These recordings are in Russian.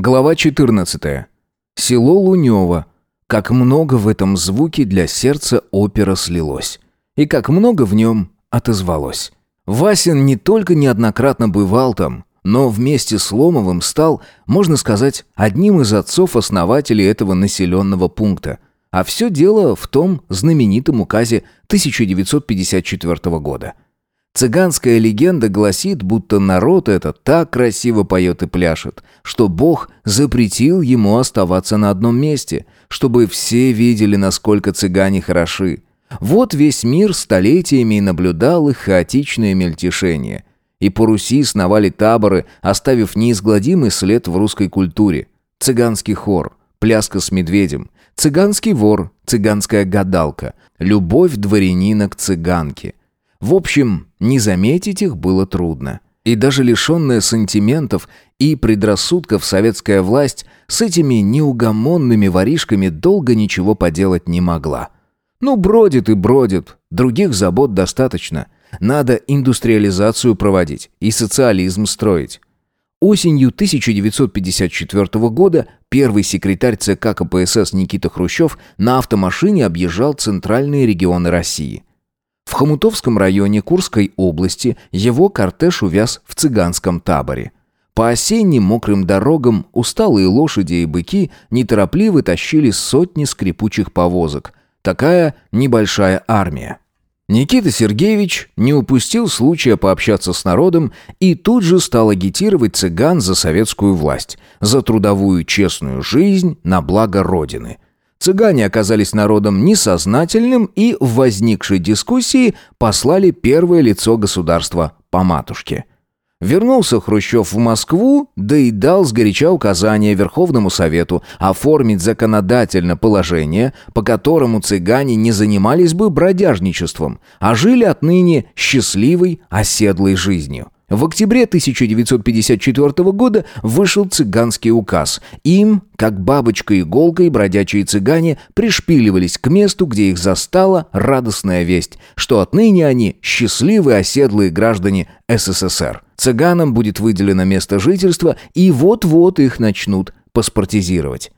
Глава 14. Село Лунево. Как много в этом звуке для сердца опера слилось. И как много в нем отозвалось. Васин не только неоднократно бывал там, но вместе с Ломовым стал, можно сказать, одним из отцов-основателей этого населенного пункта. А все дело в том знаменитом указе 1954 года – Цыганская легенда гласит, будто народ этот так красиво поет и пляшет, что Бог запретил ему оставаться на одном месте, чтобы все видели, насколько цыгане хороши. Вот весь мир столетиями и наблюдал их хаотичное мельтешение. И по Руси сновали таборы, оставив неизгладимый след в русской культуре. Цыганский хор, пляска с медведем, цыганский вор, цыганская гадалка, любовь дворянина к цыганке. В общем, не заметить их было трудно. И даже лишенная сантиментов и предрассудков советская власть с этими неугомонными воришками долго ничего поделать не могла. Ну, бродит и бродит, других забот достаточно. Надо индустриализацию проводить и социализм строить. Осенью 1954 года первый секретарь ЦК КПСС Никита Хрущев на автомашине объезжал центральные регионы России. В Хомутовском районе Курской области его кортеж увяз в цыганском таборе. По осенним мокрым дорогам усталые лошади и быки неторопливо тащили сотни скрипучих повозок. Такая небольшая армия. Никита Сергеевич не упустил случая пообщаться с народом и тут же стал агитировать цыган за советскую власть, за трудовую честную жизнь на благо Родины – Цыгане оказались народом несознательным и в возникшей дискуссии послали первое лицо государства по матушке. Вернулся Хрущев в Москву, да и дал сгоряча указание Верховному Совету оформить законодательно положение, по которому цыгане не занимались бы бродяжничеством, а жили отныне счастливой, оседлой жизнью. В октябре 1954 года вышел цыганский указ. Им, как бабочка-иголкой, бродячие цыгане пришпиливались к месту, где их застала радостная весть, что отныне они счастливые оседлые граждане СССР. Цыганам будет выделено место жительства, и вот-вот их начнут паспортизировать.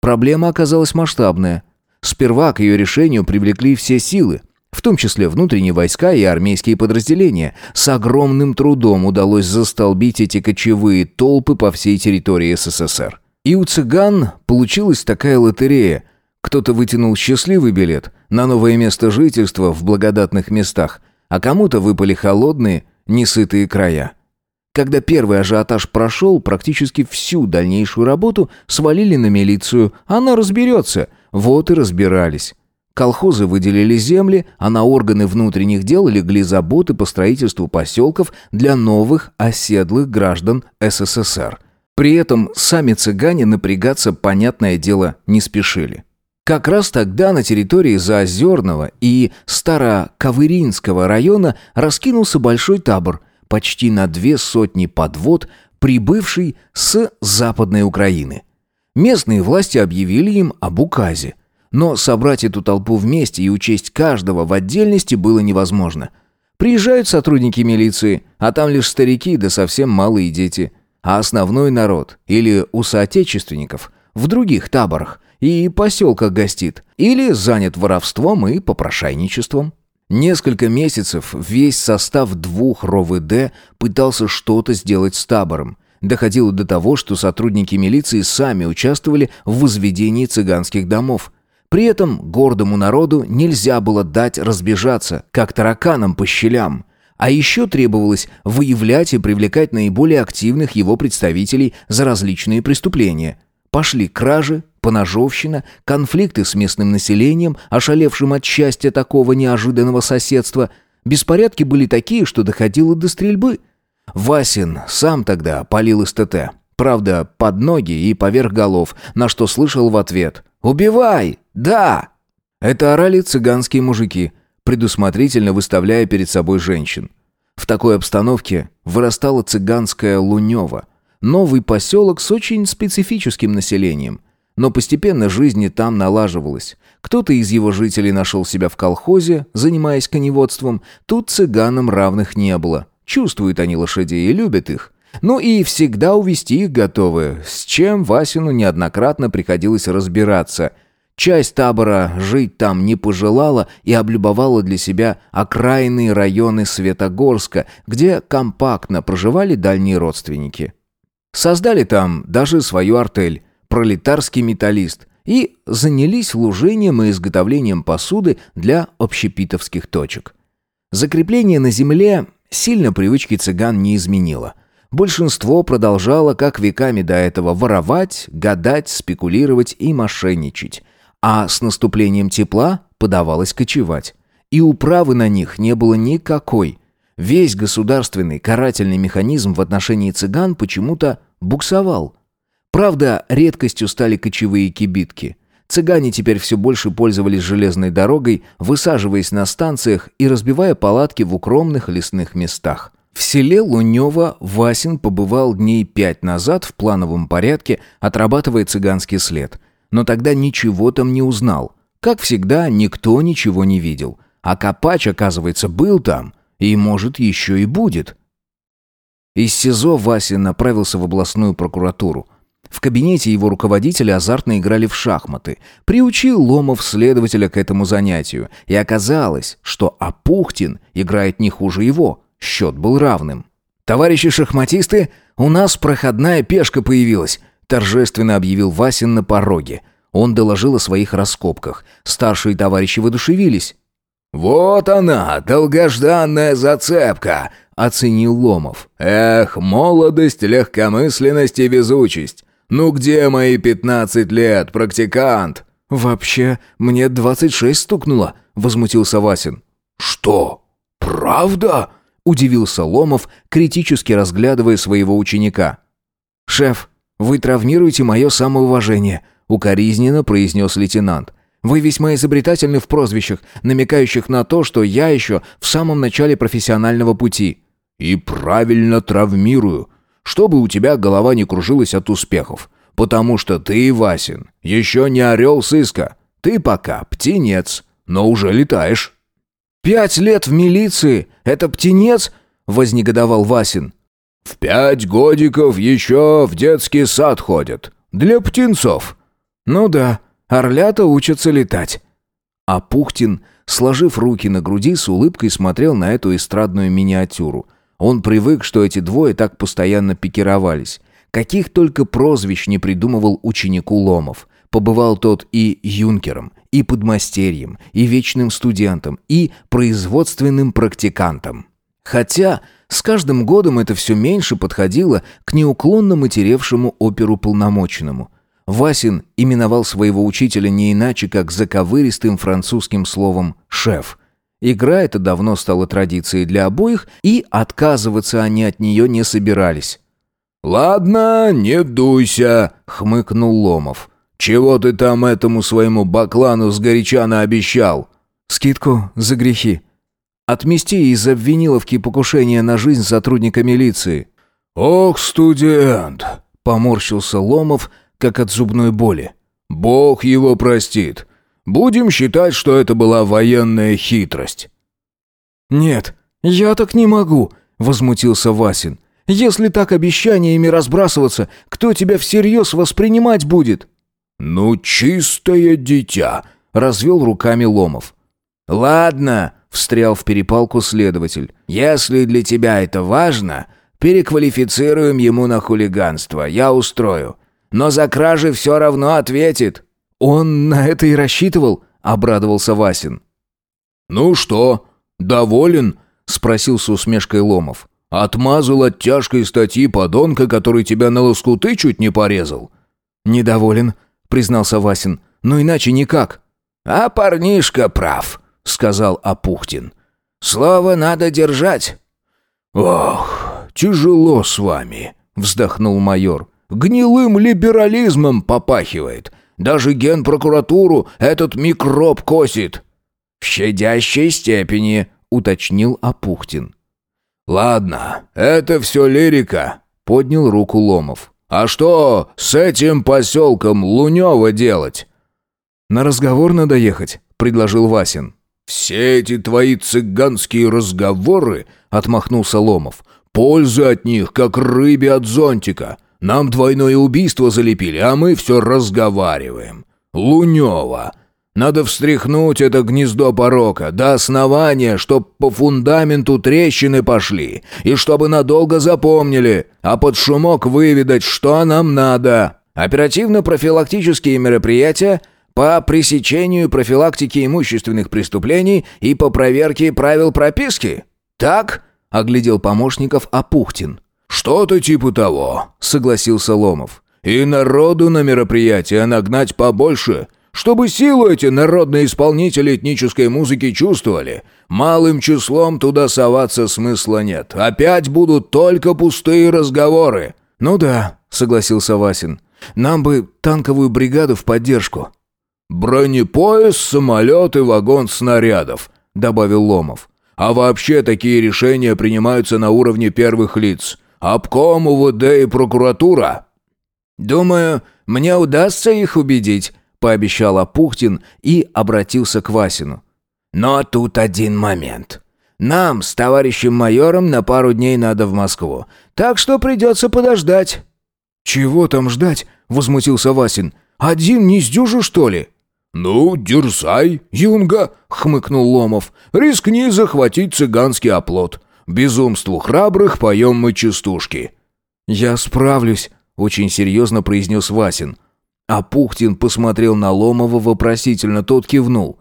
Проблема оказалась масштабная. Сперва к ее решению привлекли все силы, в том числе внутренние войска и армейские подразделения. С огромным трудом удалось застолбить эти кочевые толпы по всей территории СССР. И у цыган получилась такая лотерея. Кто-то вытянул счастливый билет на новое место жительства в благодатных местах, а кому-то выпали холодные, несытые края. Когда первый ажиотаж прошел, практически всю дальнейшую работу свалили на милицию. Она разберется. Вот и разбирались. Колхозы выделили земли, а на органы внутренних дел легли заботы по строительству поселков для новых оседлых граждан СССР. При этом сами цыгане напрягаться, понятное дело, не спешили. Как раз тогда на территории Заозерного и Староковыринского района раскинулся большой табор, почти на две сотни подвод, прибывший с Западной Украины. Местные власти объявили им об указе – но собрать эту толпу вместе и учесть каждого в отдельности было невозможно. Приезжают сотрудники милиции, а там лишь старики да совсем малые дети. А основной народ, или у соотечественников, в других таборах и поселках гостит, или занят воровством и попрошайничеством. Несколько месяцев весь состав двух РОВД пытался что-то сделать с табором. Доходило до того, что сотрудники милиции сами участвовали в возведении цыганских домов – при этом гордому народу нельзя было дать разбежаться, как тараканам по щелям. А еще требовалось выявлять и привлекать наиболее активных его представителей за различные преступления. Пошли кражи, поножовщина, конфликты с местным населением, ошалевшим от счастья такого неожиданного соседства. Беспорядки были такие, что доходило до стрельбы. Васин сам тогда палил из ТТ. Правда, под ноги и поверх голов, на что слышал в ответ «Убивай! Да!» Это орали цыганские мужики, предусмотрительно выставляя перед собой женщин. В такой обстановке вырастала цыганская Лунева, новый поселок с очень специфическим населением. Но постепенно жизнь там налаживалась. Кто-то из его жителей нашел себя в колхозе, занимаясь коневодством. Тут цыганам равных не было. Чувствуют они лошадей и любят их. Ну и всегда увести их готовы, с чем Васину неоднократно приходилось разбираться. Часть табора жить там не пожелала и облюбовала для себя окраинные районы Светогорска, где компактно проживали дальние родственники. Создали там даже свою артель «Пролетарский металлист», и занялись лужением и изготовлением посуды для общепитовских точек. Закрепление на земле сильно привычки цыган не изменило. Большинство продолжало, как веками до этого, воровать, гадать, спекулировать и мошенничать. А с наступлением тепла подавалось кочевать. И управы на них не было никакой. Весь государственный карательный механизм в отношении цыган почему-то буксовал. Правда, редкостью стали кочевые кибитки. Цыгане теперь все больше пользовались железной дорогой, высаживаясь на станциях и разбивая палатки в укромных лесных местах. В селе Лунево Васин побывал дней пять назад в плановом порядке, отрабатывая цыганский след. Но тогда ничего там не узнал. Как всегда, никто ничего не видел. А Копач, оказывается, был там. И, может, еще и будет. Из СИЗО Васин направился в областную прокуратуру. В кабинете его руководителя азартно играли в шахматы. Приучил Ломов следователя к этому занятию. И оказалось, что Апухтин играет не хуже его. Счет был равным. «Товарищи шахматисты, у нас проходная пешка появилась», торжественно объявил Васин на пороге. Он доложил о своих раскопках. Старшие товарищи воодушевились. «Вот она, долгожданная зацепка!» — оценил Ломов. «Эх, молодость, легкомысленность и везучесть! Ну где мои пятнадцать лет, практикант?» «Вообще, мне двадцать шесть стукнуло», — возмутился Васин. «Что? Правда?» — удивился Ломов, критически разглядывая своего ученика. «Шеф, вы травмируете мое самоуважение», — укоризненно произнес лейтенант. «Вы весьма изобретательны в прозвищах, намекающих на то, что я еще в самом начале профессионального пути». «И правильно травмирую чтобы у тебя голова не кружилась от успехов. Потому что ты, Васин, еще не орел сыска. Ты пока птенец, но уже летаешь». «Пять лет в милиции? Это птенец?» — вознегодовал Васин. «В пять годиков еще в детский сад ходят. Для птенцов». «Ну да, орлята учатся летать». А Пухтин, сложив руки на груди, с улыбкой смотрел на эту эстрадную миниатюру — он привык, что эти двое так постоянно пикировались. Каких только прозвищ не придумывал ученику Ломов. Побывал тот и юнкером, и подмастерьем, и вечным студентом, и производственным практикантом. Хотя с каждым годом это все меньше подходило к неуклонно матеревшему оперу полномоченному. Васин именовал своего учителя не иначе, как заковыристым французским словом «шеф», Игра эта давно стала традицией для обоих, и отказываться они от нее не собирались. «Ладно, не дуйся», — хмыкнул Ломов. «Чего ты там этому своему баклану сгоряча наобещал?» «Скидку за грехи. Отмести из обвиниловки покушение на жизнь сотрудника милиции». «Ох, студент!» — поморщился Ломов, как от зубной боли. «Бог его простит. Будем считать, что это была военная хитрость». «Нет, я так не могу», — возмутился Васин. «Если так обещаниями разбрасываться, кто тебя всерьез воспринимать будет?» «Ну, чистое дитя», — развел руками Ломов. «Ладно», — встрял в перепалку следователь. «Если для тебя это важно, переквалифицируем ему на хулиганство, я устрою. Но за кражи все равно ответит». «Он на это и рассчитывал?» — обрадовался Васин. «Ну что, доволен?» — спросил с усмешкой Ломов. «Отмазал от тяжкой статьи подонка, который тебя на лоскуты чуть не порезал». «Недоволен», — признался Васин. «Но иначе никак». «А парнишка прав», — сказал Апухтин. «Слово надо держать». «Ох, тяжело с вами», — вздохнул майор. «Гнилым либерализмом попахивает. Даже генпрокуратуру этот микроб косит». «В щадящей степени», — уточнил Апухтин. «Ладно, это все лирика», — поднял руку Ломов. «А что с этим поселком Лунева делать?» «На разговор надо ехать», — предложил Васин. «Все эти твои цыганские разговоры», — отмахнулся Ломов, Пользы от них, как рыбе от зонтика. Нам двойное убийство залепили, а мы все разговариваем. Лунева. Надо встряхнуть это гнездо порока до основания, чтоб по фундаменту трещины пошли, и чтобы надолго запомнили, а под шумок выведать, что нам надо. Оперативно-профилактические мероприятия по пресечению профилактике имущественных преступлений и по проверке правил прописки. Так?» — оглядел помощников Апухтин. «Что-то типа того», — согласился Ломов. «И народу на мероприятие нагнать побольше, чтобы силу эти народные исполнители этнической музыки чувствовали. Малым числом туда соваться смысла нет. Опять будут только пустые разговоры». «Ну да», — согласился Васин. «Нам бы танковую бригаду в поддержку». «Бронепоезд, самолет и вагон снарядов», — добавил Ломов. «А вообще такие решения принимаются на уровне первых лиц. Обком, УВД и прокуратура». «Думаю, мне удастся их убедить», — пообещал Апухтин и обратился к Васину. «Но тут один момент. Нам с товарищем майором на пару дней надо в Москву, так что придется подождать». «Чего там ждать?» — возмутился Васин. «Один не сдюжу, что ли?» «Ну, дерзай, юнга», — хмыкнул Ломов. «Рискни захватить цыганский оплот. Безумству храбрых поем мы частушки». «Я справлюсь», — очень серьезно произнес Васин. А Пухтин посмотрел на Ломова вопросительно, тот кивнул.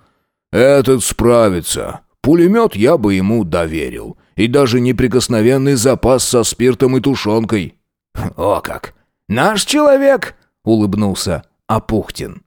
«Этот справится. Пулемет я бы ему доверил. И даже неприкосновенный запас со спиртом и тушенкой». «О как! Наш человек!» — улыбнулся Апухтин.